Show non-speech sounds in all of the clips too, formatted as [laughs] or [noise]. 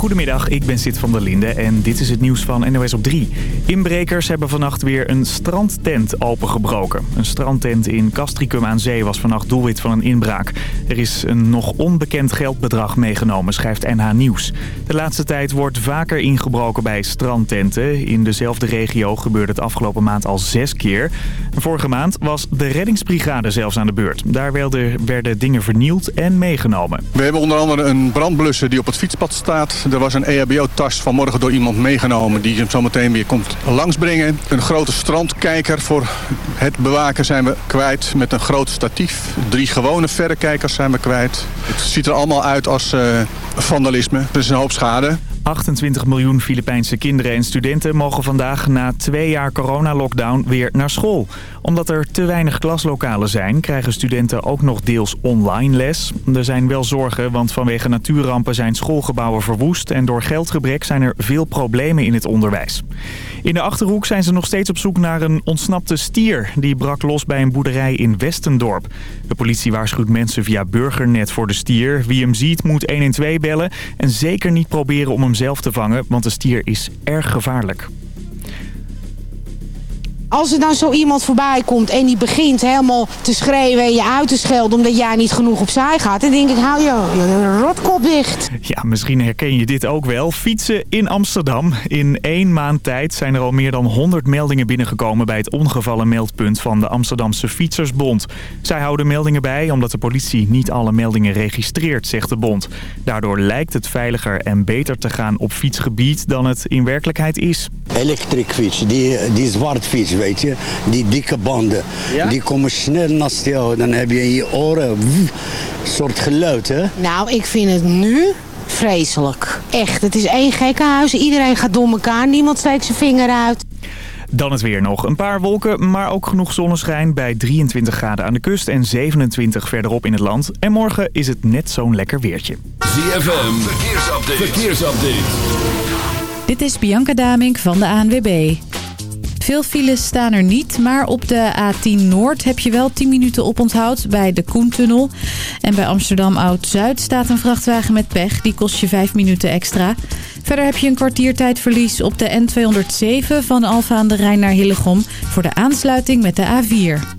Goedemiddag, ik ben Sid van der Linde en dit is het nieuws van NOS op 3. Inbrekers hebben vannacht weer een strandtent opengebroken. Een strandtent in Castricum aan Zee was vannacht doelwit van een inbraak. Er is een nog onbekend geldbedrag meegenomen, schrijft NH Nieuws. De laatste tijd wordt vaker ingebroken bij strandtenten. In dezelfde regio gebeurde het afgelopen maand al zes keer. Vorige maand was de reddingsbrigade zelfs aan de beurt. Daar werden dingen vernield en meegenomen. We hebben onder andere een brandblusser die op het fietspad staat. Er was een EHBO-tas vanmorgen door iemand meegenomen die hem zo meteen weer komt langsbrengen. Een grote strandkijker voor het bewaken zijn we kwijt met een groot statief. Drie gewone verrekijkers zijn we kwijt. Het ziet er allemaal uit als uh, vandalisme. Er is een hoop schade. 28 miljoen Filipijnse kinderen en studenten mogen vandaag na twee jaar coronalockdown weer naar school. Omdat er te weinig klaslokalen zijn, krijgen studenten ook nog deels online les. Er zijn wel zorgen, want vanwege natuurrampen zijn schoolgebouwen verwoest... en door geldgebrek zijn er veel problemen in het onderwijs. In de Achterhoek zijn ze nog steeds op zoek naar een ontsnapte stier. Die brak los bij een boerderij in Westendorp. De politie waarschuwt mensen via Burgernet voor de stier. Wie hem ziet moet 112 bellen en zeker niet proberen om hem zelf te vangen, want de stier is erg gevaarlijk. Als er dan zo iemand voorbij komt en die begint helemaal te schreeuwen en je uit te schelden omdat jij niet genoeg opzij gaat, dan denk ik, hou je rotkop dicht. Ja, misschien herken je dit ook wel. Fietsen in Amsterdam. In één maand tijd zijn er al meer dan 100 meldingen binnengekomen bij het ongevallenmeldpunt van de Amsterdamse Fietsersbond. Zij houden meldingen bij omdat de politie niet alle meldingen registreert, zegt de bond. Daardoor lijkt het veiliger en beter te gaan op fietsgebied dan het in werkelijkheid is. Elektrische fiets, die, die zwart fiets weet je. Die dikke banden. Die komen snel naast jou. Dan heb je in je oren een soort geluid, hè? Nou, ik vind het nu vreselijk. Echt, het is één gekkenhuis. Iedereen gaat door elkaar. Niemand steekt zijn vinger uit. Dan het weer nog. Een paar wolken, maar ook genoeg zonneschijn bij 23 graden aan de kust en 27 verderop in het land. En morgen is het net zo'n lekker weertje. ZFM, verkeersupdate. verkeersupdate. Dit is Bianca Damink van de ANWB. Veel files staan er niet, maar op de A10 Noord heb je wel 10 minuten oponthoud bij de Koentunnel. En bij Amsterdam Oud-Zuid staat een vrachtwagen met pech, die kost je 5 minuten extra. Verder heb je een kwartiertijdverlies op de N207 van Alfa aan de Rijn naar Hillegom voor de aansluiting met de A4.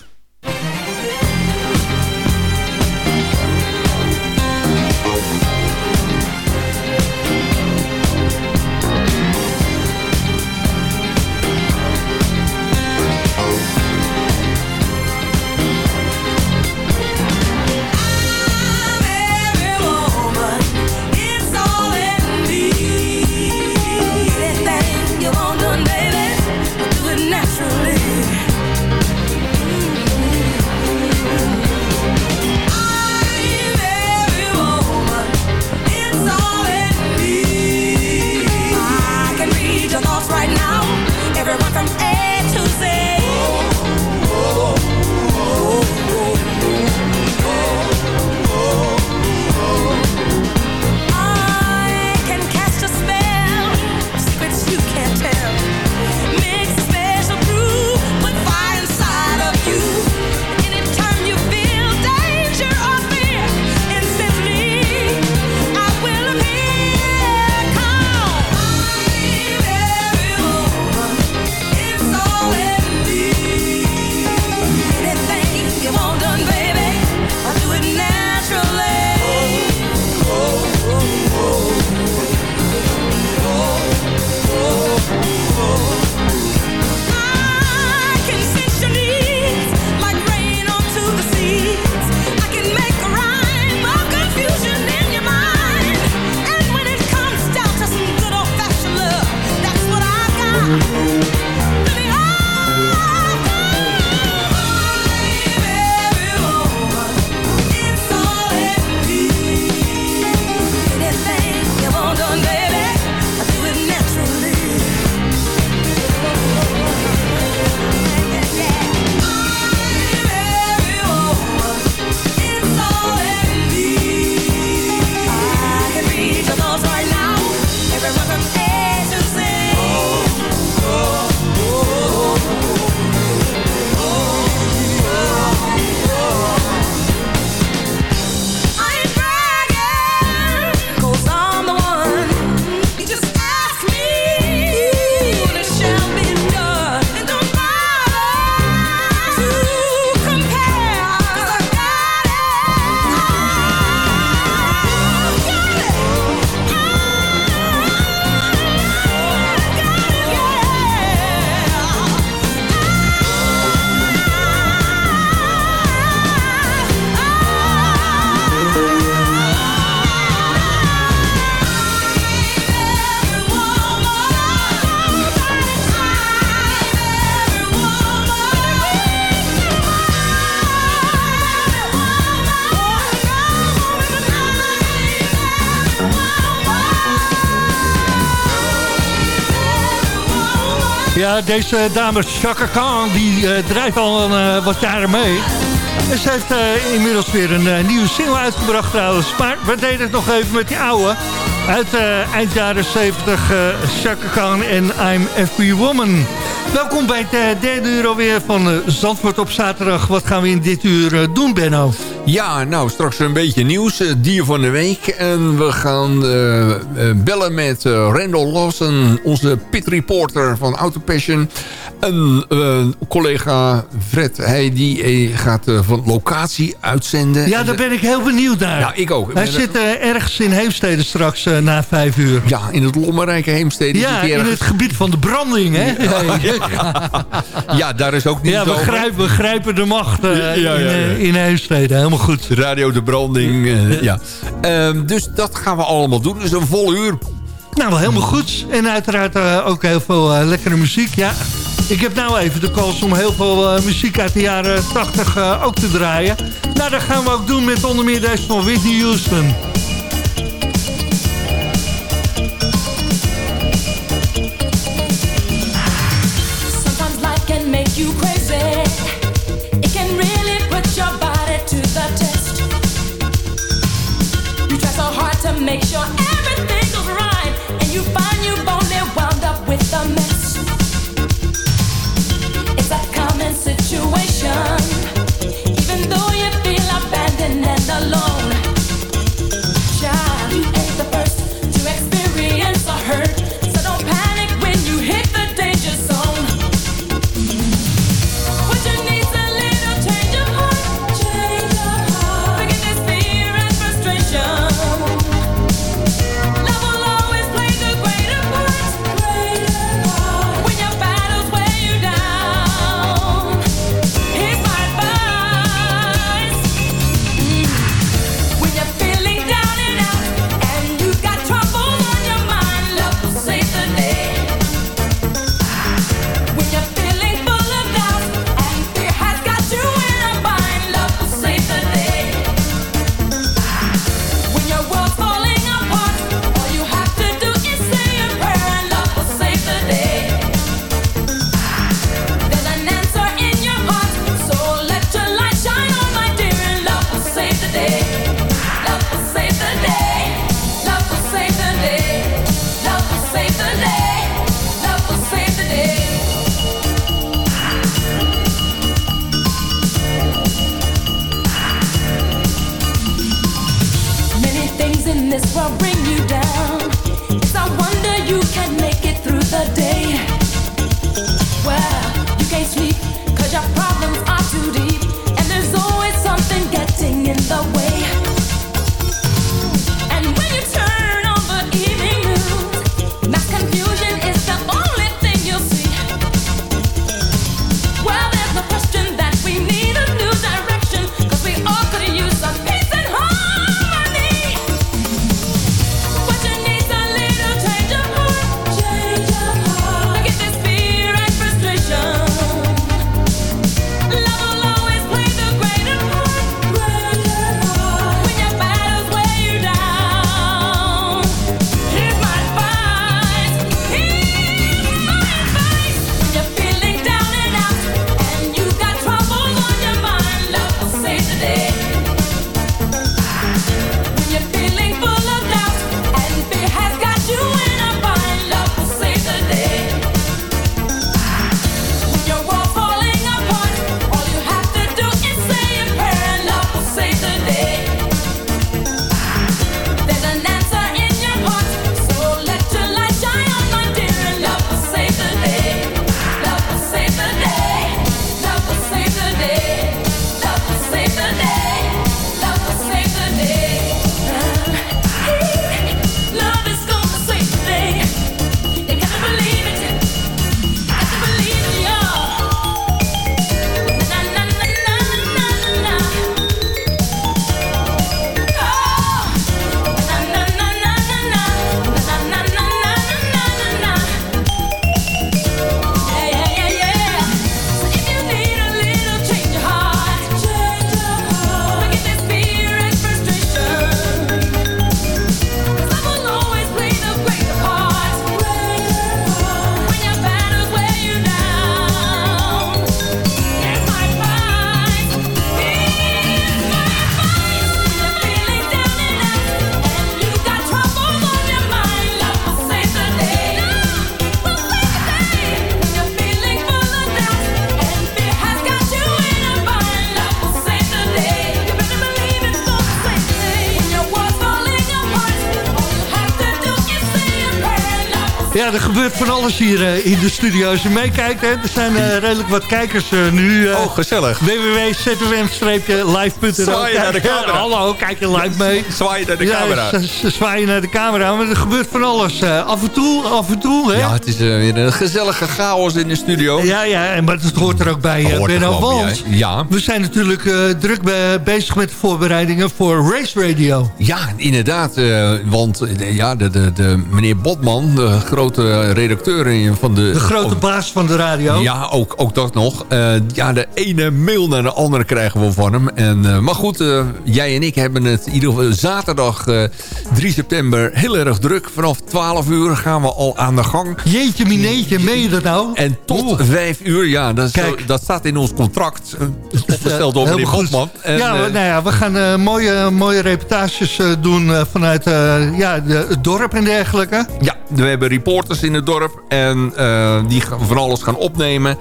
Deze dame Chaka Khan, die uh, draait al uh, wat jaren mee. Ze heeft uh, inmiddels weer een nieuwe single uitgebracht trouwens. Maar we deden het nog even met die oude. Uit eind jaren 70, Chaka Khan en I'm Every Woman. Welkom bij het derde uur alweer van Zandvoort op zaterdag. Wat gaan we in dit uur doen, Benno? Ja, nou, straks een beetje nieuws. dier van de week. En we gaan bellen met Randall Lawson, onze pit reporter van Autopassion. Een uh, collega Fred, hij die eh, gaat uh, van locatie uitzenden. Ja, daar ben ik heel benieuwd naar. Ja, ik ook. Hij zit ergens in Heemstede straks na vijf uur. Ja, in het lommerrijke Heemstede. Ja, in het gebied van de branding, hè? Ja, [laughs] ja. ja daar is ook niet Ja, we grijpen, we grijpen de macht in, in Heemstede, helemaal goed. Radio de branding, ja. Ehm, dus dat gaan we allemaal doen. Dus een vol uur. Nou, wel helemaal goed. En uiteraard ook heel veel lekkere muziek. Ja, ik heb nou even de kans om heel veel uh, muziek uit de jaren 80 ook te draaien. Nou, dat gaan we ook doen met onder meer deze van Whitney Houston. Make you Ja, er gebeurt van alles hier eh, in de studio. Als je meekijkt, hè, er zijn eh, redelijk wat kijkers eh, nu. Oh, gezellig. www.zfm-live.nl Zwaai je naar de camera. Hallo, kijk je live mee. [laughs] Zwaai je naar de Ja, camera. ze, ze zwaaien naar de camera, maar er gebeurt van alles. af en toe, af en toe, hè? Ja, het is weer een gezellige chaos in de studio. Ja, ja, en maar dat hoort er ook bij, er Benno. Want? Ja. we zijn natuurlijk druk be- bezig met de voorbereidingen voor Race Radio. Ja, inderdaad. want ja, de, de, de, meneer Botman, de grote redacteur in- van de... De grote oh, baas van de radio. Ja, ook, ook dat nog. Eh, ja, de ene mail naar de andere krijgen we van hem. En, eh, maar goed, eh, jij en ik hebben het in ieder geval zaterdag eh, 3 september heel erg druk. Vanaf 12 uur gaan we al aan de gang. Jeetje mineetje, meen je dat nou? En tot 5 uur, ja, dat, zo- dat staat in ons contract. eh, opgesteld door meneer. Botman. En, ja, eh, we- nou ja, we gaan eh, mooie, mooie reportages eh, doen eh, vanuit eh, ja, de, het dorp en dergelijke. Ja, we hebben reporters in het dorp en eh, die van alles gaan opnemen.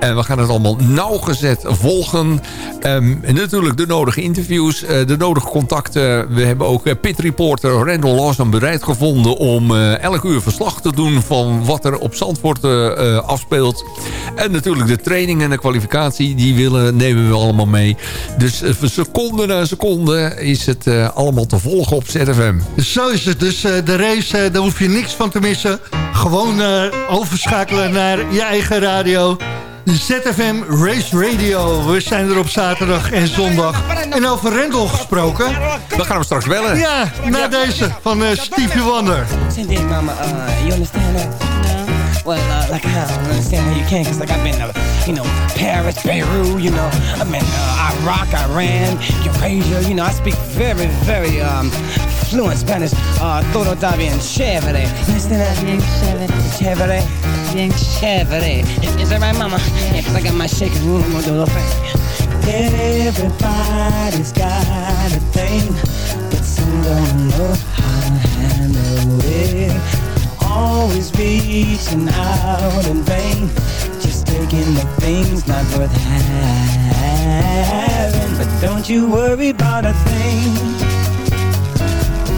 En we gaan het allemaal nauwgezet volgen. Ehm, en natuurlijk de nodige interviews, eh, de nodige contacten. We hebben ook eh, pit reporter Randall Lawson bereid gevonden om elk uur verslag te doen van wat er op Zandvoort afspeelt. En natuurlijk de training en de kwalificatie, die willen, nemen we allemaal mee. Dus seconde na seconde is het allemaal te volgen op ZFM. Zo is het. Dus de race, daar hoef je niks van te missen. Gewoon eh, overschakelen naar je eigen radio. ZFM Race Radio. We zijn er op zaterdag en zondag. En over Rendel gesproken. Dan gaan we straks bellen. Ja, na deze van eh, Stevie Wonder. Mama. Uh, you understand. Well, uh, like I don't understand how you can, cause like I've been, uh, you know, Paris, Beirut, you know, I've been uh, Iraq, Iran, Eurasia, you know, I speak very, very um, fluent Spanish. Uh, todo está bien chévere. You understand that? Bien chévere. Bien chévere. Is, that right, mama? Yeah, cause I got my shaking room, I'm gonna do little thing. Everybody's got a thing, but some don't know how to handle it. Always reaching out in vain, just taking the things not worth having. But don't you worry about a thing.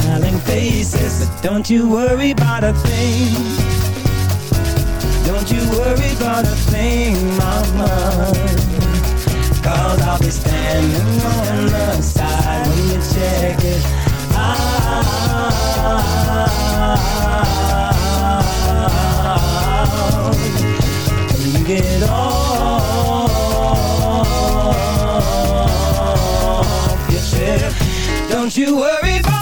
smiling faces. But don't you worry about a thing. Don't you worry about a thing, mama. Cause I'll be standing on the side when you check it out. When you get off your trip, don't you worry about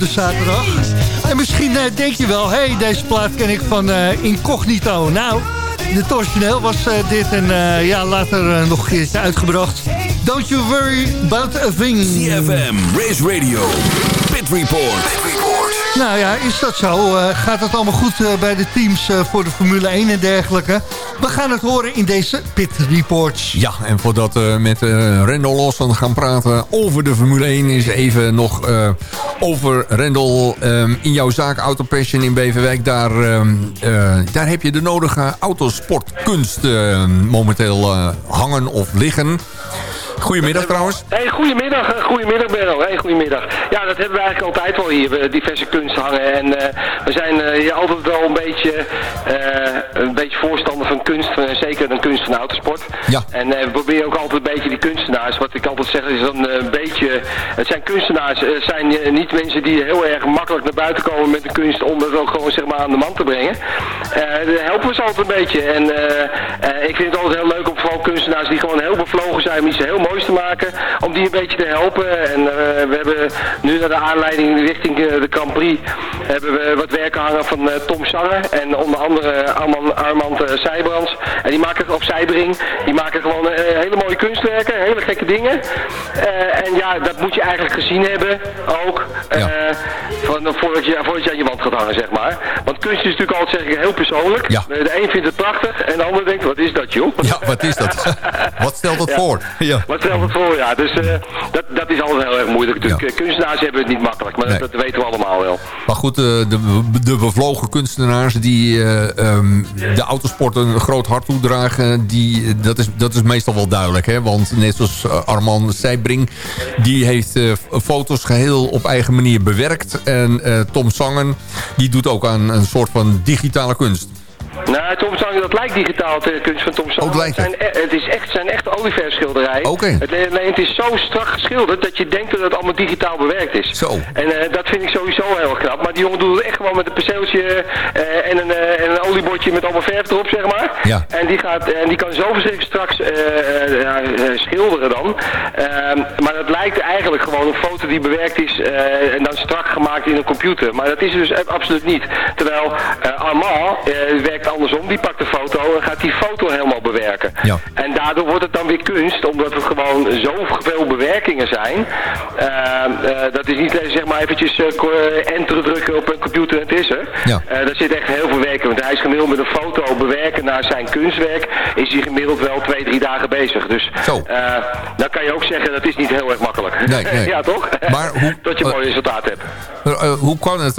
op de zaterdag. En misschien eh, denk je wel, hé, hey, deze plaat ken ik van eh, Incognito. Nou, de origineel was eh, dit en eh, ja, later nog een keertje uitgebracht. Don't you worry about a thing. CFM Race Radio. Pit Report. Pit Report. Nou ja, is dat zo? Eh, gaat het allemaal goed eh, bij de teams eh, voor de Formule 1 en dergelijke? We gaan het horen in deze Pit Reports. Ja, en voordat we met uh, Rendel Lawson gaan praten over de Formule 1... is even nog over Rendel ehm, in jouw zaak Auto Passion in Beverwijk. Daar, ehm, daar heb je de nodige autosportkunst momenteel hangen of liggen... Goedemiddag trouwens. Hey, goedemiddag, eh, goedemiddag Benno. Hey, goedemiddag. Ja, dat hebben we eigenlijk altijd wel hier, diverse kunst hangen. En uh, we zijn uh, hier altijd wel een beetje, een beetje voorstander van kunst, zeker een kunst van autosport. Ja. En we proberen ook altijd een beetje die kunstenaars, wat ik altijd zeg is dan een beetje, het zijn kunstenaars, het zijn niet mensen die heel erg makkelijk naar buiten komen met de kunst om dat ook gewoon zeg maar aan de man te brengen. daar helpen we ze altijd een beetje. En ik vind het altijd heel leuk om vooral kunstenaars die gewoon heel bevlogen zijn, iets heel moois te maken, om die een beetje te helpen. En uh, we hebben nu naar de aanleiding richting uh, de Grand Prix, hebben we wat werken hangen van uh, Tom Sanger en onder andere Armand, Armand. En die maken op Zijbring, die maken gewoon hele mooie kunstwerken, hele gekke dingen. en ja, dat moet je eigenlijk gezien hebben ook, ja. van, voordat, je, voordat je aan je wand gaat hangen, zeg maar. Want kunst is natuurlijk altijd, zeg ik, heel persoonlijk. Ja. De een vindt het prachtig en de ander denkt, wat is dat joh? Ja, wat is dat? [laughs] wat stelt het voor? Ja. Wat stelt het voor, ja. Dus uh, dat, dat is altijd heel erg moeilijk. Ja. Kunstenaars hebben het niet makkelijk, maar nee. dat, dat, weten we allemaal wel. Maar goed, uh, de, de bevlogen kunstenaars die uh, um, de autosport een groot hart toedragen, die, dat, is, dat is meestal wel duidelijk. Hè? Want net zoals Armand Seibring, die heeft foto's geheel op eigen manier bewerkt. En Tom Sangen, die doet ook aan een soort van digitale kunst. Nou, Tom Sang, dat lijkt digitaal, de kunst van Tom Sang. Oh, het. Zijn, het is echt, zijn echt olieverfschilderijen. Oké. Het, het, is zo strak geschilderd dat je denkt dat het allemaal digitaal bewerkt is. Zo. En uh, dat vind ik sowieso heel erg knap. Maar die jongen doet het echt gewoon met een perceeltje uh, en, een, uh, en een oliebordje met allemaal verf erop, zeg maar. Ja. En die, gaat, en die kan zo verschrikkelijk straks schilderen dan. Ehm, maar dat lijkt eigenlijk gewoon een foto die bewerkt is en dan strak gemaakt in een computer. Maar dat is dus absoluut niet. Terwijl Armand werkt andersom. Die pakt de foto en gaat die foto helemaal bewerken. Ja. En daardoor wordt het dan weer kunst, omdat er gewoon zoveel bewerkingen zijn. Uh, uh, dat is niet zeg maar eventjes uh, enter drukken op een computer en het is er. Ja. daar zit echt heel veel werk in. Want hij is gemiddeld met een foto bewerken naar zijn kunstwerk, is hij gemiddeld wel twee, drie dagen bezig. Dus dan kan je ook zeggen, dat is niet heel erg makkelijk. Nee, nee. [laughs] ja, toch? Maar hoe, [laughs] dat je een mooi resultaat hebt. hoe kan het,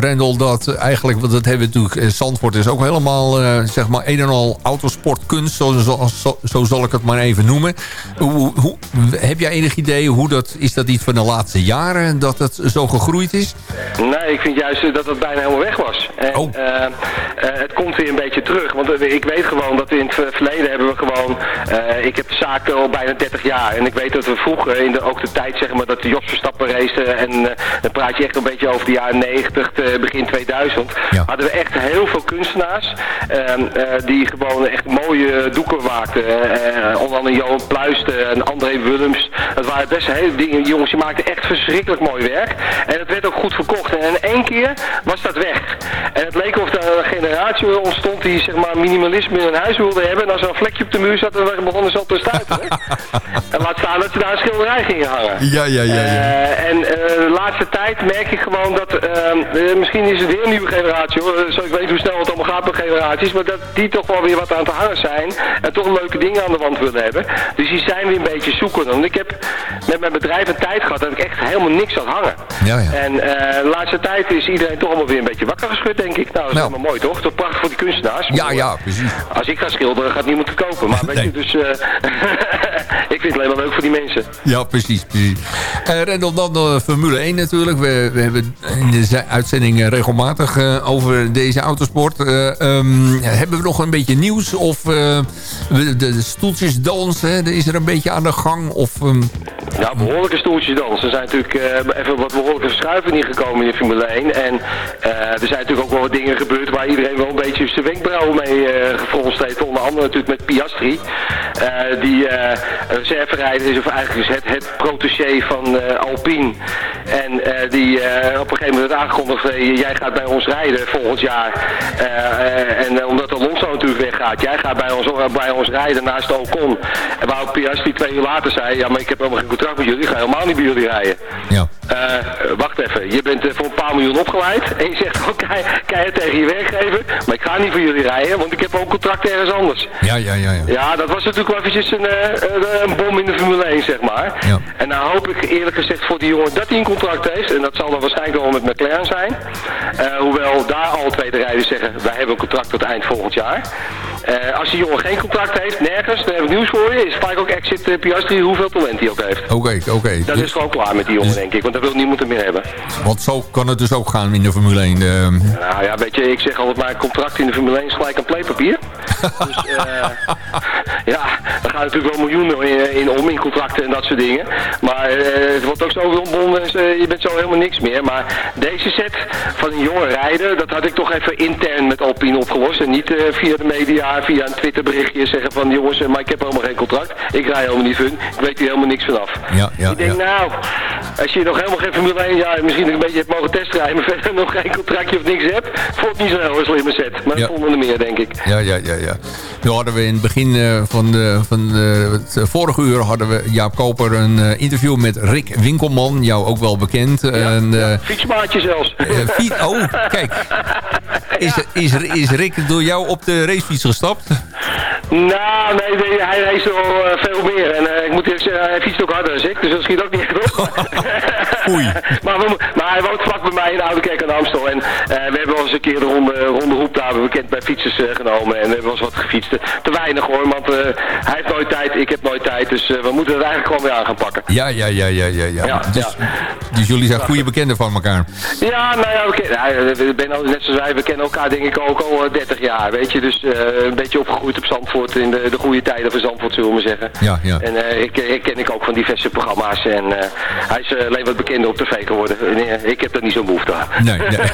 Rendel, dat eigenlijk, want dat hebben we natuurlijk, Zandvoort is ook helemaal, uh, zeg maar, een en al autosportkunst, zo, zo, zo, zo, zal ik het maar even noemen. Hoe, hoe, heb jij enig idee, hoe dat, is dat iets van de laatste jaren, dat het zo gegroeid is? Nee, ik vind juist dat het bijna helemaal weg was. En, oh. uh, uh, het komt weer een beetje terug, want ik weet gewoon dat in het verleden hebben we gewoon, ik heb de zaak al bijna 30 jaar, en ik weet dat we vroeger, in de, ook de tijd zeg maar, dat de Jos Verstappen race, en dan praat je echt een beetje over de jaren 90, begin 2000, ja. hadden we echt heel veel kunstenaars. Uh, uh, die gewoon echt mooie doeken maakten. Uh, onder andere Johan Pluisten en André Willems. Dat waren best hele dingen. Jongens, die maakten echt verschrikkelijk mooi werk. En het werd ook goed verkocht. En in één keer was dat weg. En het leek of er een generatie ontstond die zeg maar minimalisme in hun huis wilde hebben. En als er een vlekje op de muur zat, dan begonnen ze al te stuiten. [laughs] en laat staan dat ze daar een schilderij gingen hangen. Ja, ja, ja. ja. en de laatste tijd merk ik gewoon dat, misschien is het weer een nieuwe generatie hoor. Zo, ik weet hoe snel het allemaal gaat met generaties. Maar dat die toch wel weer wat aan te hangen zijn. En toch leuke dingen aan de wand willen hebben. Dus die zijn weer een beetje zoeken. Want ik heb met mijn bedrijf een tijd gehad dat ik echt helemaal niks had hangen. Ja, ja. En uh, de laatste tijd is iedereen toch allemaal weer een beetje wakker geschud, denk ik. Nou, dat is Nou. helemaal mooi, toch? Toch prachtig voor die kunstenaars. Ja, ja, precies. Als ik ga schilderen, gaat niemand het kopen. Maar weet Nee. je, dus... eh, [laughs] ik vind het alleen maar leuk voor die mensen. Ja, precies. precies. Uh, Rendel, dan de Formule 1 natuurlijk. We, we hebben in de ze- uitzending eh, regelmatig eh, over deze autosport. Eh, ehm, hebben we nog een beetje nieuws? Of eh, de, de stoeltjesdans, hè, is er een beetje aan de gang? Of, ehm, Ja, behoorlijke stoeltjes dan. Er zijn natuurlijk eh, even wat behoorlijke verschuivingen gekomen in de Formule 1. En eh, er zijn natuurlijk ook wel wat dingen gebeurd waar iedereen wel een beetje zijn wenkbrauwen mee gefronst heeft. Onder andere natuurlijk met Piastri. die reserverijder is, of eigenlijk is het, het protégé van Alpine. En die op een gegeven moment aangekondigd, jij gaat bij ons rijden volgend jaar. En omdat Alonso natuurlijk weggaat, jij gaat bij ons, bij ons rijden naast Ocon. En waarop Piastri twee uur later zei, ja maar ik heb helemaal geen contract met jullie, ik ga helemaal niet bij jullie rijden. ja. eh, wacht even, je bent eh, voor een paar miljoen opgeleid [laughs] en je zegt gewoon kei- keihard tegen je werkgever, maar ik ga niet voor jullie rijden, want ik heb ook een contract ergens anders. Ja, ja, ja. ja. Ja, dat was natuurlijk wel eventjes een, eh, een, bom in de Formule 1, zeg maar. Ja. En nou hoop ik eerlijk gezegd voor die jongen dat hij een contract heeft. En dat zal dan waarschijnlijk wel met McLaren zijn. Hoewel daar al twee de rijders zeggen, wij hebben een contract tot eind volgend jaar. Eh, als die jongen geen contract heeft, nergens, dan heb ik nieuws voor je. Is vaak ook exit uh, Piastri hoeveel talent hij ook heeft. Oké, oké. Dat Dus- is gewoon klaar met die jongen, denk ik. Want dat wil niemand er meer hebben. Want zo kan het dus ook gaan in de Formule 1. eh. Nou ja, weet je, ik zeg altijd maar, contract in de Formule 1 is gelijk een playpapier. [laughs] dus eh, ja, daar gaan natuurlijk wel miljoenen in, in om, in contracten en dat soort dingen. Maar eh, het wordt ook zo ontbonden, dus, eh, je bent zo helemaal niks meer. Maar deze set van een jonge rijder, dat had ik toch even intern met Alpine opgelost. En niet eh, via de media, via een Twitter berichtje zeggen van jongens, maar ik heb helemaal geen contract. Ik rij helemaal niet fun, ik weet hier helemaal niks vanaf. ja, ja, ik denk, ja. nou, als je nog helemaal geen Formule 1 jaar misschien een beetje hebt mogen testrijden, maar [laughs] verder nog geen contractje of niks hebt, vond niet zo'n heel slimme set. Maar Ja. dat vonden er meer, denk ik. Ja, ja, ja, ja. Nu hadden we in het begin eh, van, de, van de, het eh, vorige uur hadden we Jaap Koper een eh, interview met Rick Winkelman, jou ook wel bekend. en, Fietsmaatje zelfs. fiets- oh, kijk. [laughs] Is, is, is Rick door jou op de racefiets gestapt? Nou, nee, nee, hij race wel eh, veel meer. En eh, ik moet eerlijk zeggen, hij fietst ook harder dan ik, dus dat schiet ook niet echt op. [laughs] [laughs] maar, we, maar hij woont vlak bij mij in Oudekerk aan Amstel. En eh, we hebben wel eens een keer de ronde, ronde hoep daar bekend bij fietsers eh, genomen. En we hebben wel eens wat gefietst. Te weinig hoor, want eh, hij heeft nooit tijd, ik heb nooit tijd. Dus we moeten het eigenlijk gewoon weer aan gaan pakken. Ja, ja, ja, ja, ja. ja. Ja, dus, dus jullie zijn goede bekenden van elkaar. Ja, nou ja, we, ja, we ben al, net zoals wij, we kennen elkaar denk ik ook al eh, 30 jaar, weet je. Dus een beetje opgegroeid op Zandvoort in de, de goede tijden van Zandvoort, zullen we maar zeggen. Ja, ja. En ik, ik ken ik ook van diverse programma's en hij is alleen wat bekender op tv geworden. En, eh, ik heb daar niet zo'n behoefte aan. Nee, nee. [laughs]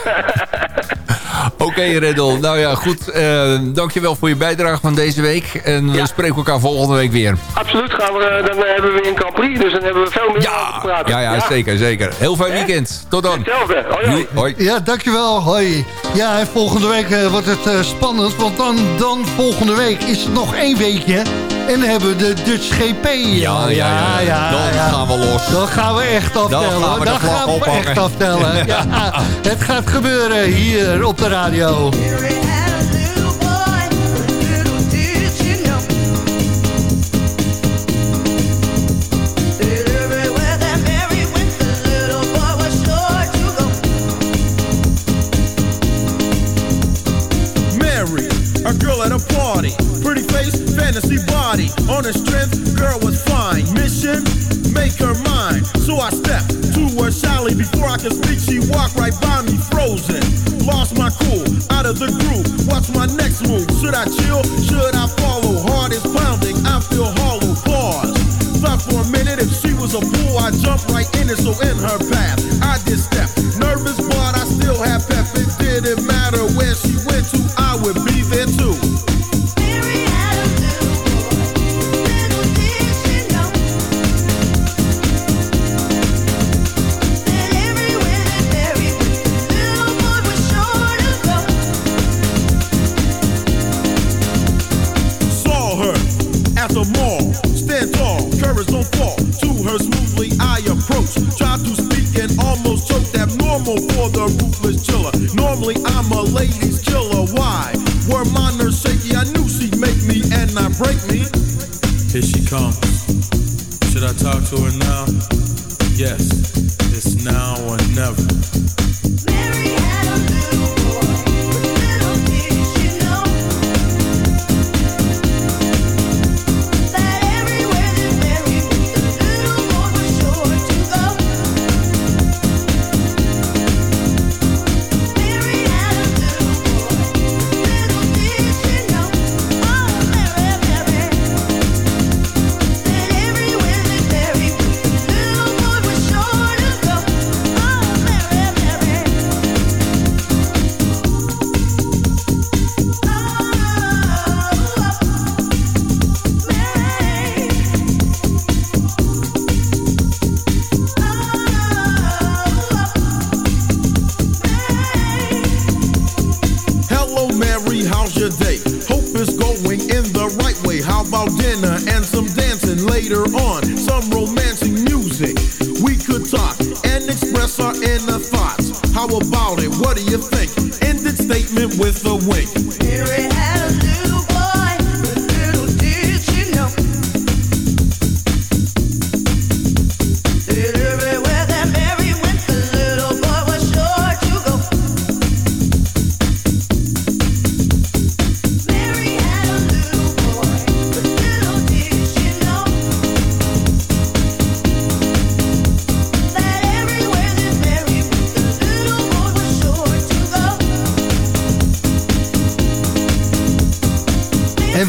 Oké, Reddel. Nou ja, goed. eh dankjewel voor je bijdrage van deze week. En we spreken elkaar volgende week weer. Absoluut, gaan we, eh, dan eh, hebben we weer een Grand Prix, dus dan hebben we veel meer over te praten. Ja, ja, zeker, zeker. Heel fijn weekend. Tot dan. Hetzelfde. Hoi, hoi. Hoi. Ja, dankjewel. Hoi. Ja, en volgende week wordt het eh, spannend. Want dan, dan volgende week is het nog één weekje. En dan hebben we de Dutch GP. Ja, ja, ja. Dan gaan we los. Dan gaan we echt aftellen. Dan gaan we Dan gaan echt aftellen. ja, [laughs] het gaat gebeuren hier op de radio. Face, fantasy body. On her strength, girl was fine. Mission, make her mine. So I stepped to her shyly. Before I could speak, she walked right by me, frozen. Lost my cool, out of the groove. Watch my next move? Should I chill? Should I follow? Heart is pounding, I feel hollow. Pause. Thought for a minute if she was a fool, I jump right in it. So in her path, I did express the thoughts. How about it? What do you think? Ended statement with a wink. Mary had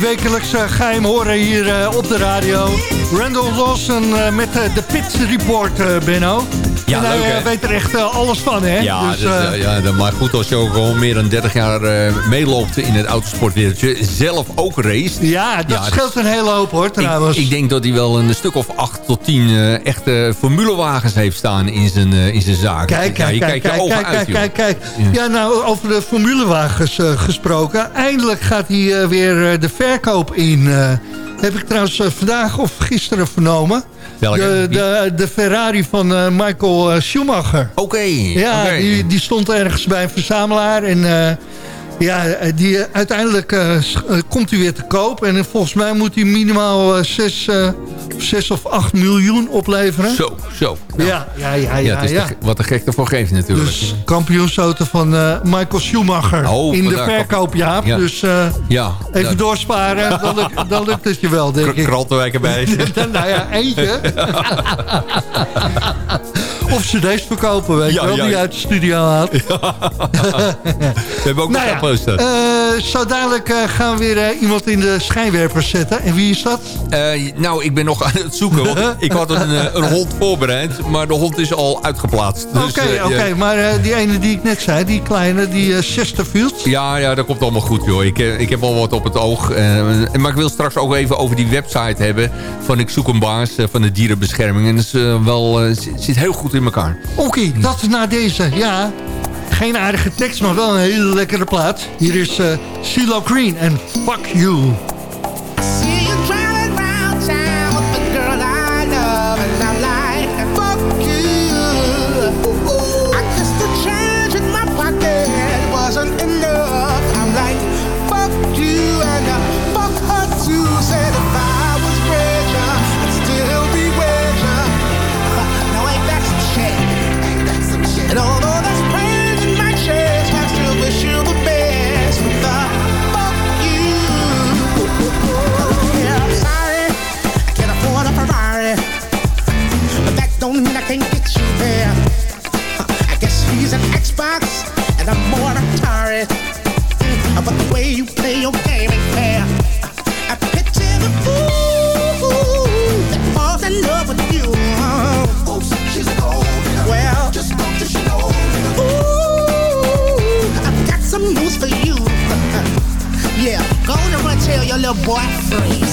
wekelijks eh, ga je hem horen hier eh, op de radio. Randall Lawson eh, met de Pit Report, Benno. Ja, en leuk, eh, weet er echt eh, alles van, hè? Ja, Dus, dus, eh, ja maar goed, als je ook al meer dan 30 jaar meeloopt in het autosportwereldje, zelf ook race. ja, dat scheelt een hele hoop, hoor, trouwens. Ik, ik denk dat hij wel een stuk of 8 tot 10 eh, echte formulewagens heeft staan in zijn, in zijn zaak. Kijk, Ja, kijk, je kijk, kijk, kijk, uit, kijk, kijk, kijk. Ja. Nou, over de formulewagens gesproken. Eindelijk gaat hij weer de verkoop in. Heb ik trouwens eh, vandaag of gisteren vernomen. Welke? De, de, de Ferrari van eh, Michael eh, Schumacher. Oké, Ja, die, die stond ergens bij een verzamelaar. En ja, eh, die, eh, uiteindelijk eh, komt hij weer te koop. En volgens mij moet hij minimaal 6 zes of 8 miljoen opleveren. Zo, zo. Ja, ja, ja, ja. Ja, ja. wat de gek ervoor geeft natuurlijk. Dus kampioensauto van Michael Schumacher Oh, in de vandaar. verkoop, Jaap. Ja. Dus ja, even dat- doorsparen, dan, lukt- dan lukt het je wel, denk ik. Kraltenwijk erbij. [laughs] nou ja, eentje. [laughs] of ze deze verkopen, weet je wel, die uit de studio haalt. [laughs] We hebben ook nog Nou een poster. eh, zo dadelijk eh, gaan we weer eh, iemand in de schijnwerpers zetten. En wie is dat? Eh, nou, ik ben nog aan het zoeken. Want [laughs] ik had een, een hond voorbereid, maar de hond is al uitgeplaatst. Dus, Oké, eh, oké, maar die ene die ik net zei, die kleine, die Chesterfield. Ja, ja, dat komt allemaal goed, joh. Ik, ik heb al wat op het oog. Maar ik wil straks ook even over die website hebben... van Ik zoek een baas van de dierenbescherming. En dat is, wel, zit- zit heel goed in elkaar. Oké, dat is na deze. Ja, geen aardige tekst, maar wel een hele lekkere plaat. Hier is eh CeeLo Green en Fuck You. Way you play your game ain't fair. I picture the fool that falls in love with you. Oops, she's a gold Well, just she know. Ooh, I've got some news for you. [laughs] Yeah, go on and run tell your little boy free.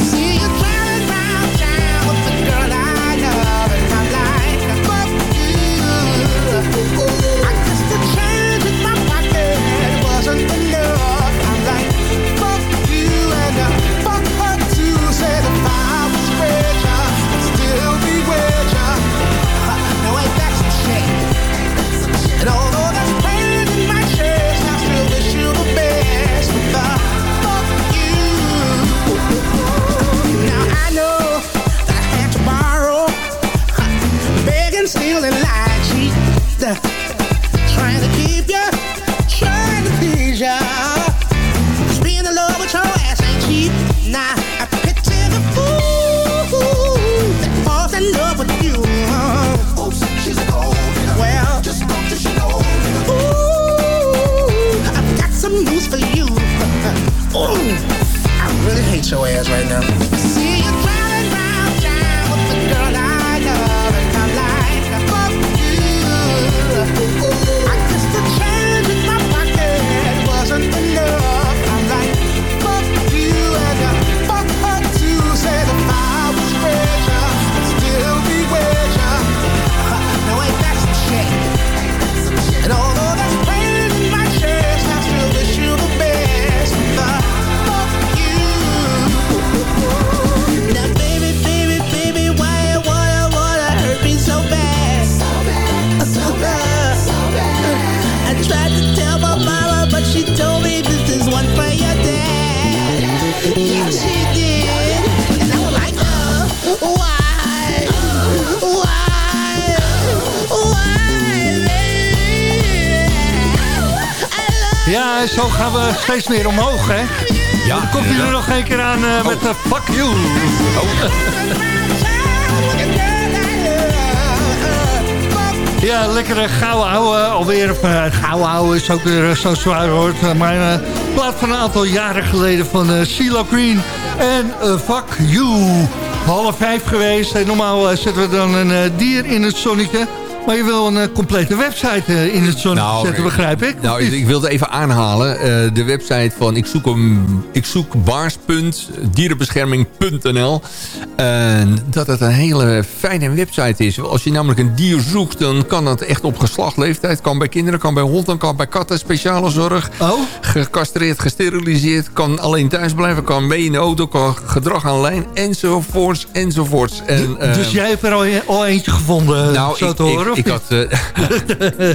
Steeds meer omhoog, hè? Ja, dan komt hij er nog een keer aan eh, met de fuck you. Ja, lekkere gouden ouwe. Alweer, uh, gouden ouwe is ook weer eh, zo zwaar hoort. Maar uh, plaat van een aantal jaren geleden van uh, CeeLo Green. En Fuck You. Half vijf geweest. En normaal zetten we dan een dier in het zonnetje. Maar je wil een uh, complete website uh, in het zonnetje nou, zetten, begrijp ik? Nou, ik, ik wilde even aanhalen. Uh, de website van ik zoek, ik zoek baars.dierenbescherming.nl Dat het een hele fijne website is. Als je namelijk een dier zoekt, dan kan dat echt op geslacht leeftijd. Kan bij kinderen, kan bij honden, kan bij katten. Speciale zorg. Oh? Gecastreerd, gesteriliseerd. Kan alleen thuis blijven, kan mee in de auto. Kan gedrag aan lijn, enzovoorts, enzovoorts. En, dus jij hebt er al, al eentje gevonden, nou, zo ik, te horen? Ik, had, uh,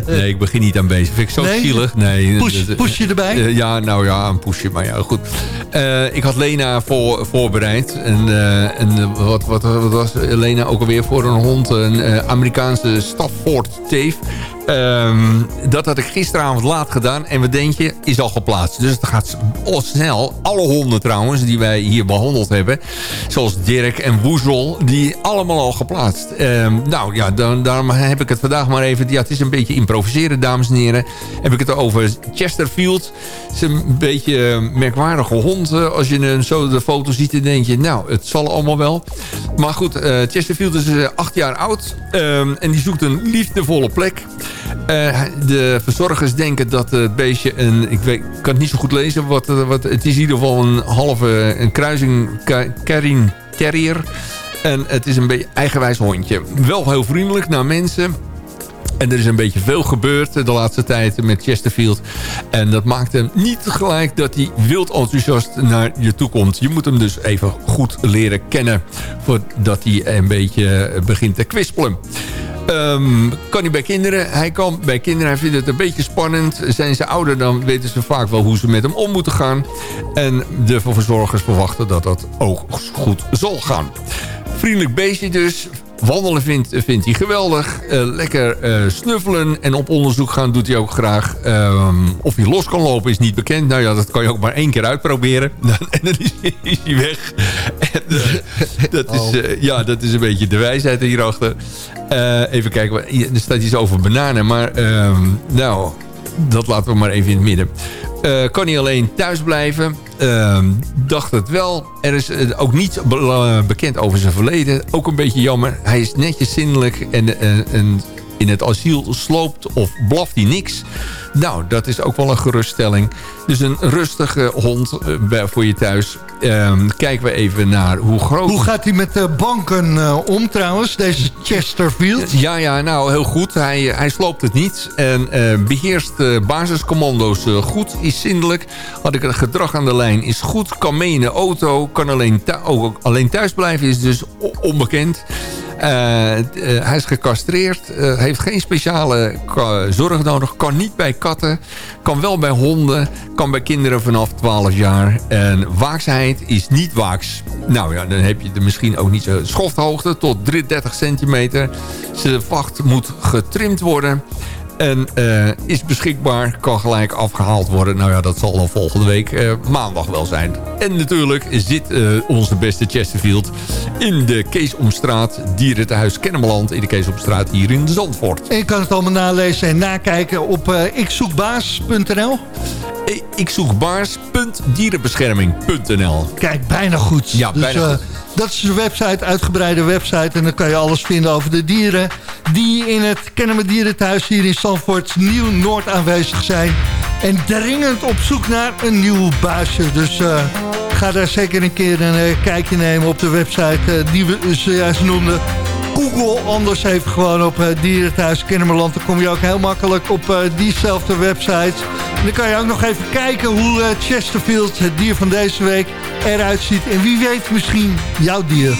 [laughs] nee, ik begin niet aan bezig. Vind ik zo nee? zielig. Nee, push, push je erbij? Uh, ja, nou ja, een pushje. Maar ja, goed. Uh, ik had Lena voor, voorbereid. En, en wat, wat, wat, was Lena ook alweer voor een hond? Een Amerikaanse Stafford Teef. Um, dat had ik gisteravond laat gedaan. En wat denk je? Is al geplaatst. Dus het gaat snel. Alle honden trouwens, die wij hier behandeld hebben. Zoals Dirk en Woezel. Die allemaal al geplaatst. Um, nou ja, dan, daarom heb ik het vandaag maar even... Ja, het is een beetje improviseren, dames en heren. Heb ik het over Chesterfield. Het is een beetje een merkwaardige hond. Als je zo de foto ziet, dan denk je... Nou, het zal allemaal wel. Maar goed, uh, Chesterfield is uh, acht jaar oud. En die zoekt een liefdevolle plek. De verzorgers denken dat het beestje een... Ik, weet, ik kan het niet zo goed lezen. Wat, wat, het is in ieder geval een halve een kruising Karin Terrier. En het is een beetje eigenwijs hondje. Wel heel vriendelijk naar mensen. En er is een beetje veel gebeurd de laatste tijd met Chesterfield. En dat maakt hem niet gelijk dat hij wild enthousiast naar je toe komt. Je moet hem dus even goed leren kennen. Voordat hij een beetje begint te kwispelen. Um, kan hij bij kinderen? Hij kan bij kinderen. Hij vindt het een beetje spannend. Zijn ze ouder, dan weten ze vaak wel hoe ze met hem om moeten gaan. En de verzorgers verwachten dat dat ook goed zal gaan. Vriendelijk beestje dus. Wandelen vindt, vindt hij geweldig. Uh, lekker uh, snuffelen en op onderzoek gaan doet hij ook graag. Um, of hij los kan lopen is niet bekend. Nou ja, dat kan je ook maar één keer uitproberen. [laughs] en dan is, is hij weg. en, uh, dat, is, uh, ja, dat is een beetje de wijsheid hierachter. even kijken, er staat iets over bananen. Maar um, nou, dat laten we maar even in het midden. Uh, kan hij alleen thuis blijven? Uh, dacht het wel. Er is uh, ook niets be bekend over zijn verleden. Ook een beetje jammer. Hij is netjes zindelijk en, en in het asiel sloopt of blaft hij niks. Nou, dat is ook wel een geruststelling. Dus een rustige hond uh, voor je thuis. Uh, kijken we even naar hoe groot... Hoe gaat hij met de banken uh, om trouwens, deze Chesterfield? Ja, ja, nou heel goed. Hij, hij sloopt het niet. En beheerst basiscommando's goed. Is zindelijk. Had ik een gedrag aan de lijn. Is goed. Kan mee in de auto. Kan alleen, alleen thuis blijven. Is dus onbekend. Uh, uh, hij is gecastreerd, uh, heeft geen speciale zorg nodig, kan niet bij katten, kan wel bij honden, kan bij kinderen vanaf 12 jaar. En waaksheid is niet waaks. Nou ja, dan heb je er misschien ook niet zo schofthoogte tot 30 centimeter. Zijn vacht moet getrimd worden. En uh, is beschikbaar, kan gelijk afgehaald worden. Nou ja, dat zal dan volgende week uh, maandag wel zijn. En natuurlijk zit uh, onze beste Chesterfield in de Keesomstraat, Dierentehuis Kennemerland, in de Keesomstraat hier in Zandvoort. En je kan het allemaal nalezen en nakijken op ikzoekbaas.nl. Ik zoek baars.dierenbescherming.nl Kijk, bijna goed. Ja, dus, bijna goed. Dat is de website, uitgebreide website. En dan kan je alles vinden over de dieren... die in het Kennemer Dierenthuis hier in Zandvoort Nieuw-Noord aanwezig zijn. En dringend op zoek naar een nieuw baasje. Dus uh, ga daar zeker een keer een uh, kijkje nemen op de website uh, die we zojuist noemden. Google anders even gewoon op uh, Dierenthuis Kennemerland. Dan kom je ook heel makkelijk op diezelfde website. En dan kan je ook nog even kijken hoe Chesterfield, het dier van deze week, eruit ziet. En wie weet misschien jouw dier.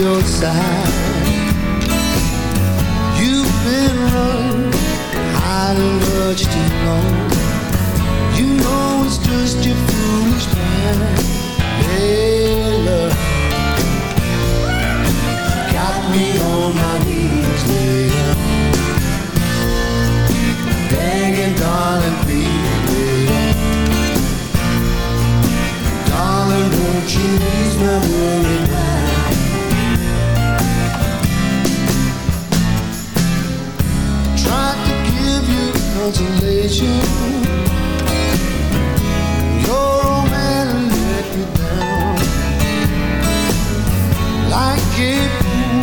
Your side. You've been running, hiding much too long. You know it's just your foolish pride. Hey, love, got me on my knees, later. Begging, darling, please, baby. Darling, won't you ease my worry consolation. Your old man let you down. Like fool,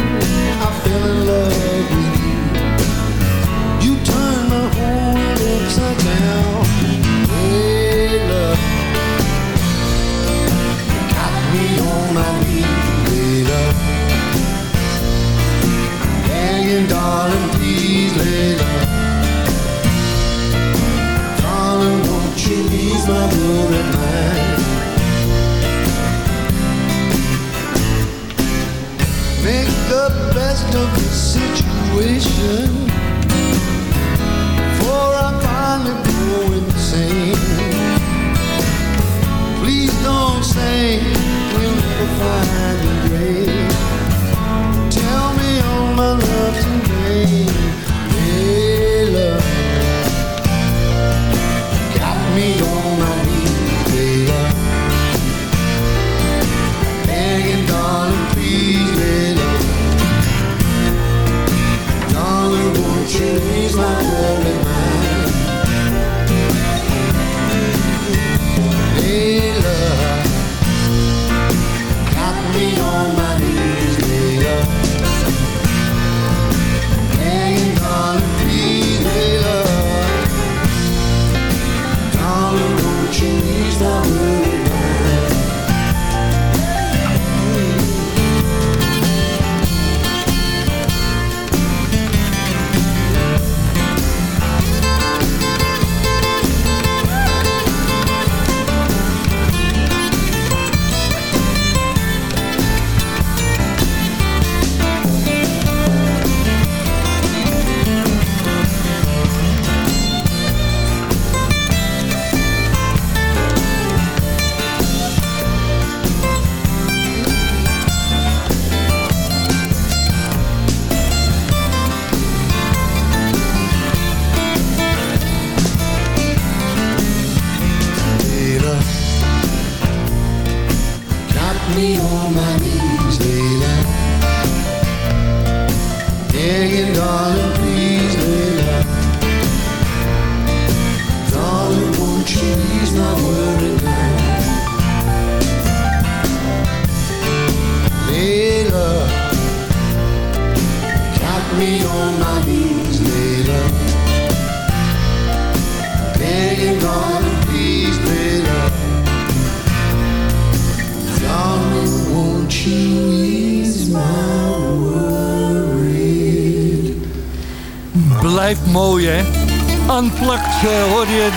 I fell in love mind? Make the best of the situation before I finally go insane. Please don't say we'll never find grave. Tell me all my love's in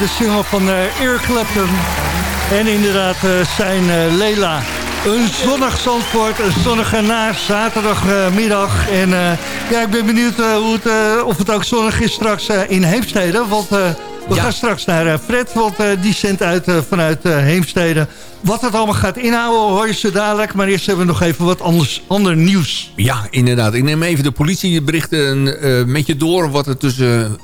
de single van uh, Eric Clapton. En inderdaad uh, zijn uh, Lela. Een zonnig Zandvoort, een zonnige na zaterdagmiddag. en ja, ik ben benieuwd hoe het, of het ook zonnig is straks in Heemstede. Want we ja. gaan straks naar Fred, want die zendt uit vanuit Heemstede. Wat het allemaal gaat inhouden hoor je ze dadelijk. Maar eerst hebben we nog even wat anders, ander nieuws. Ja, inderdaad. Ik neem even de politieberichten met je door. Wat er tussen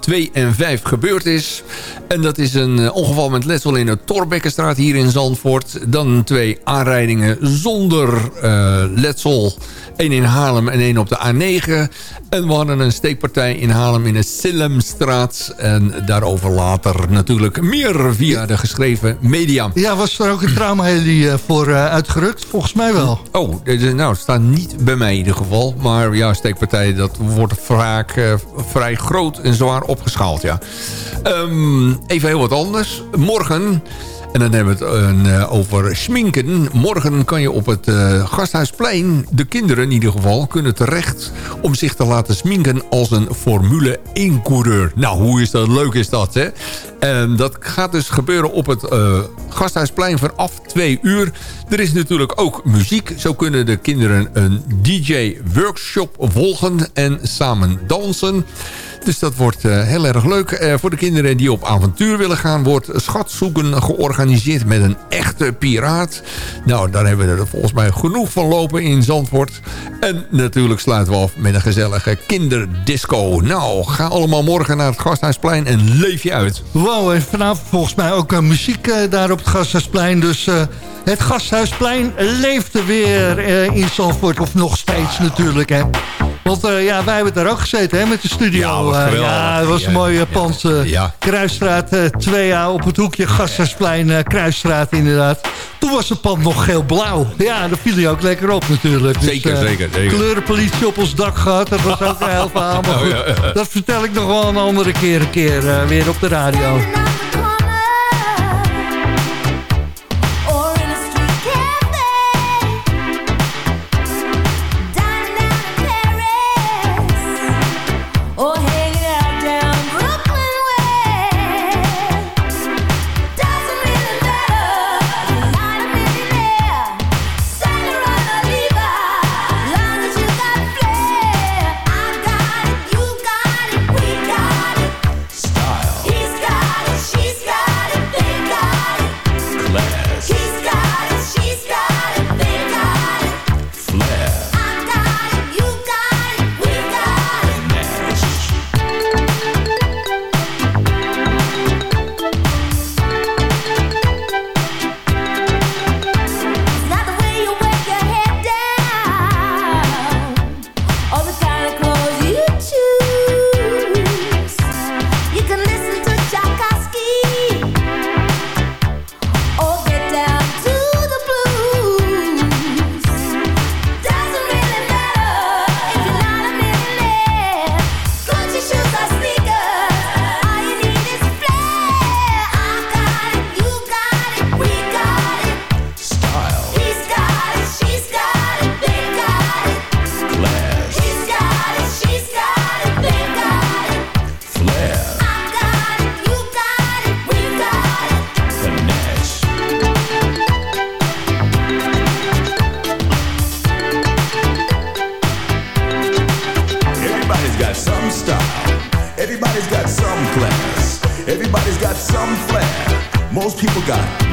2 en 5 gebeurd is. En dat is een eh, ongeval met letsel in de Torbekkenstraat hier in Zandvoort. Dan twee aanrijdingen zonder uh, letsel. Eén in Haarlem en één op de A9. En we hadden een steekpartij in Haarlem in de Sillemstraat. En daarover later natuurlijk meer via de geschreven media. Ja, was er ook een traumaheli uh, voor uh, uitgerukt? Volgens mij wel. Oh, nou, het staat niet bij mij in ieder geval. Maar ja, steekpartij, dat wordt vaak uh, vrij groot en zwaar opgeschaald, ja. Um, even heel wat anders. Morgen... En dan hebben we het een, uh, over schminken. Morgen kan je op het uh, Gasthuisplein, de kinderen in ieder geval... kunnen terecht om zich te laten sminken als een Formule 1-coureur. Nou, hoe is dat? Leuk is dat, hè? En dat gaat dus gebeuren op het Gasthuisplein vanaf twee uur. Er is natuurlijk ook muziek. Zo kunnen de kinderen een DJ-workshop volgen en samen dansen. Dus dat wordt uh, heel erg leuk. Uh, voor de kinderen die op avontuur willen gaan... wordt schatzoeken georganiseerd met een echte piraat. Nou, daar hebben we er volgens mij genoeg van lopen in Zandvoort. En natuurlijk sluiten we af met een gezellige kinderdisco. Nou, ga allemaal morgen naar het Gasthuisplein en leef je uit. Wow, en vanavond volgens mij ook uh, muziek daar op het Gasthuisplein. Dus het Gasthuisplein leeft weer in Zandvoort. Of nog steeds natuurlijk, hè. Want uh, ja, wij hebben daar ook gezeten hè, met de studio. Ja, uh, ja het was een mooie pand. Uh, ja. Kruisstraat 2A op het hoekje. Gasthuisplein, Kruisstraat inderdaad. Toen was het pand nog geel-blauw. Ja, daar viel hij ook lekker op natuurlijk. Zeker, dus, zeker, zeker. Kleurenpolitie op ons dak gehad. Dat was ook een heel verhaal. Maar [laughs] goed, oh, dat vertel ik nog wel een andere keer, een keer weer op de radio. people got it.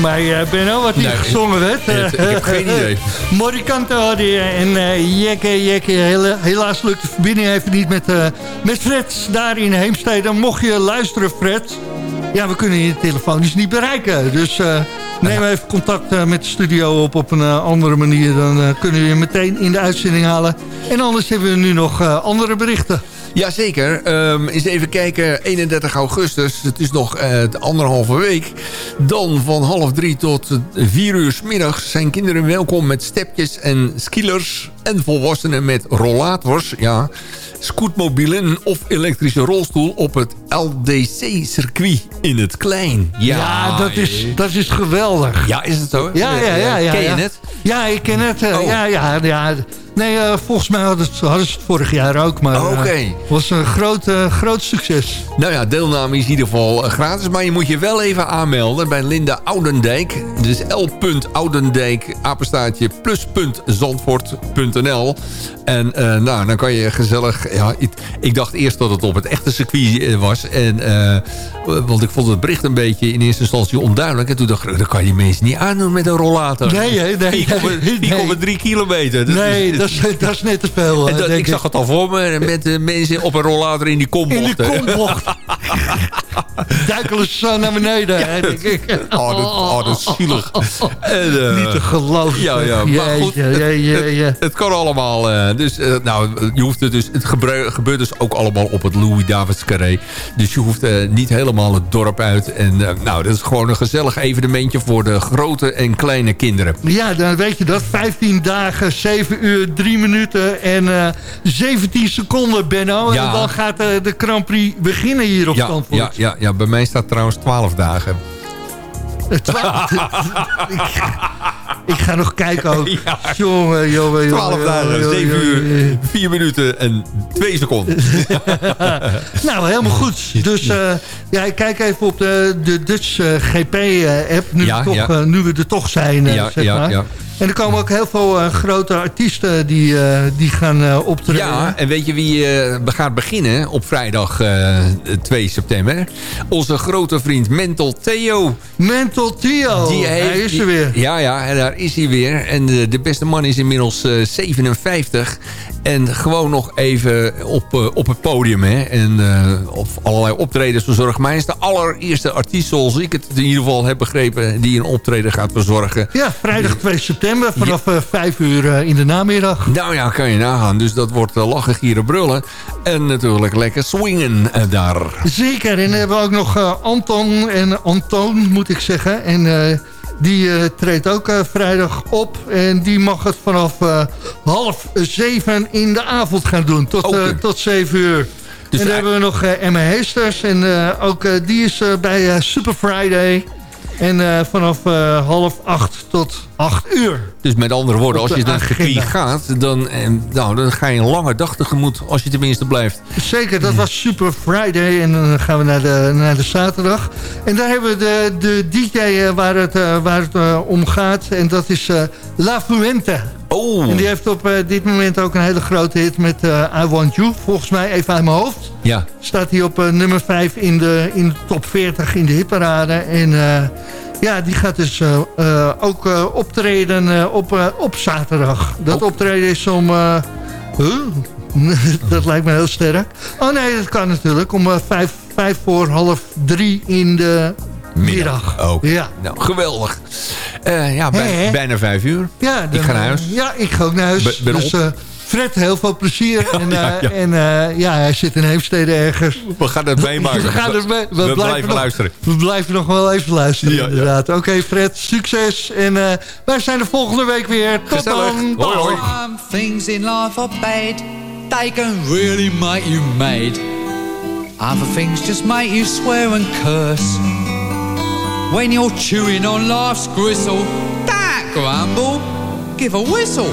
Voor mij, eh, Benno, wat hier Nee, gezongen werd? het- ik heb geen idee. [laughs] Morikanto had hij en eh Jekke, Jekke. Helaas lukt de verbinding even niet met, eh, met Fred daar in Heemstede. Mocht je luisteren, Fred, ja, we kunnen je telefonisch niet bereiken. Dus eh, neem even contact eh, met de studio op op een eh, andere manier. Dan eh, kunnen we je meteen in de uitzending halen. En anders hebben we nu nog eh, andere berichten. Jazeker. Ehm eens even kijken. 31 augustus. Het is nog eh, de anderhalve week. Dan van half drie tot vier uur 's middags zijn kinderen welkom met stepjes en skillers. En volwassenen met rollators. Ja, scootmobielen of elektrische rolstoel op het LDC-circuit in het Klein. Ja, Ja, dat is, dat is geweldig. Ja, is het zo? Ja, ja, ja. ja Ken je het? Ja, ik ken het. eh, Oh. Ja, ja, ja. Nee, eh, volgens mij hadden, het, hadden ze het vorig jaar ook. Maar Oké. het was een groot, eh, groot succes. Nou ja, deelname is in ieder geval eh, gratis. Maar je moet je wel even aanmelden bij Linda Oudendijk. Dus l.oudendijk, apenstaartje, plus.zandvoort.nl. En eh, nou, dan kan je gezellig... Ja, ik, ik dacht eerst dat het op het echte circuit eh, was. En, eh, want ik vond het bericht een beetje in eerste instantie onduidelijk. En toen dacht ik, dat kan je mensen niet aandoen met een rollator. Nee, hè, nee, 4,3 kilometer. Dat nee, is- dat is, dat is net te veel. en eh, dat, denk ik zag het al voor me met de mensen op een rollator in die kombocht. In hè. kombocht. [laughs] Duikelen zo naar beneden, denk ik. Oh, dat, oh, dat is zielig. En, eh, Niet te geloven. Ja, ja, maar goed, ja, ja, ja. Het, het kan allemaal. eh, dus, eh, nou, je hoeft het dus, het gebeurt dus ook allemaal op het Louis Davids Carré. Dus je hoeft eh, niet helemaal het dorp uit. En eh, nou, dat is gewoon een gezellig evenementje voor de grote en kleine kinderen. Ja, dan weet je dat. 15 dagen, 7 uur, 3 minuten en eh 17 seconden, Benno. Ja. En dan gaat de Grand Prix beginnen hier op Ja, ja, ja, ja, bij mij staat trouwens 12 dagen. Eh, twa- [laughs] ik, ik ga nog kijken ook. [laughs] Jongen, jongen, jongen. 12 jongen, dagen, jongen, 7 jongen. uur, 4 minuten en 2 seconden. [laughs] Nou, helemaal goed. Dus eh, ja, ik kijk even op de, de Dutch eh, GP-app. nu, Ja, toch, ja. eh, nu we er toch zijn, eh, Ja, zeg ja, maar. En er komen ook heel veel eh, grote artiesten die, eh, die gaan eh, optreden. Ja, en weet je wie gaat beginnen op vrijdag eh, 2 september? Onze grote vriend Mental Theo. Mental Theo, Die hij is er weer. Ja, ja, en daar is hij weer. En de, de beste man is inmiddels eh, 57. En gewoon nog even op, eh, op het podium. Hè. En eh, op allerlei optredens verzorgen. Maar hij is de allereerste artiest, zoals ik het in ieder geval heb begrepen... die een optreden gaat verzorgen. Ja, vrijdag 2 september vanaf eh 5 uur in de namiddag. Nou ja, kan je nagaan. Dus dat wordt lachen, gieren, brullen. En natuurlijk lekker swingen daar. Zeker, en dan hebben we ook nog Anton en Antoon, moet ik zeggen. En die eh, treedt ook eh, vrijdag op. En die mag het vanaf eh, half zeven in de avond gaan doen. Tot, tot zeven uur. Dus en dan hebben we nog Emma Heesters. En ook die is bij Super Friday. En vanaf half acht tot acht uur. Dus met andere woorden, als je naar circuit gaat... Dan, nou, dan ga je een lange dag tegemoet. Als je tenminste blijft. Zeker, dat was Super Friday. En dan gaan we naar de, naar de zaterdag. En daar hebben we de, de DJ eh, waar het, eh, waar het eh, om gaat. En dat is La Fuente. Oh. En die heeft op dit moment ook een hele grote hit met I Want You. Volgens mij, even uit mijn hoofd. Ja. Staat hij op nummer 5 in de, in de top 40 in de hitparade. En ja, die gaat dus eh, eh, ook eh, optreden op, op zaterdag. Dat optreden is om... huh? [laughs] dat lijkt me heel sterk. Oh nee, dat kan natuurlijk. Om vijf, vijf voor half drie in de middag. Ja. Nou, geweldig. Ja, bij- bijna vijf uur. Ja, ik ga naar huis. Ja, ik ga ook naar huis. Ben dus op. Fred, heel veel plezier. En, Ja, eh, ja. en eh, ja, hij zit in Heemstede ergens. We gaan het meemaken. We, gaan het mee- we, We blijven nog, luisteren. We blijven nog wel even luisteren, Ja, ja. inderdaad. Oké, Fred, succes. En eh, wij zijn de volgende week weer. Tot Gezellig. dan. Hoi, hoi. Things in life are bad. They can really make you mad. Other things just make you swear and curse. When you're chewing on life's gristle, don't grumble, give a whistle.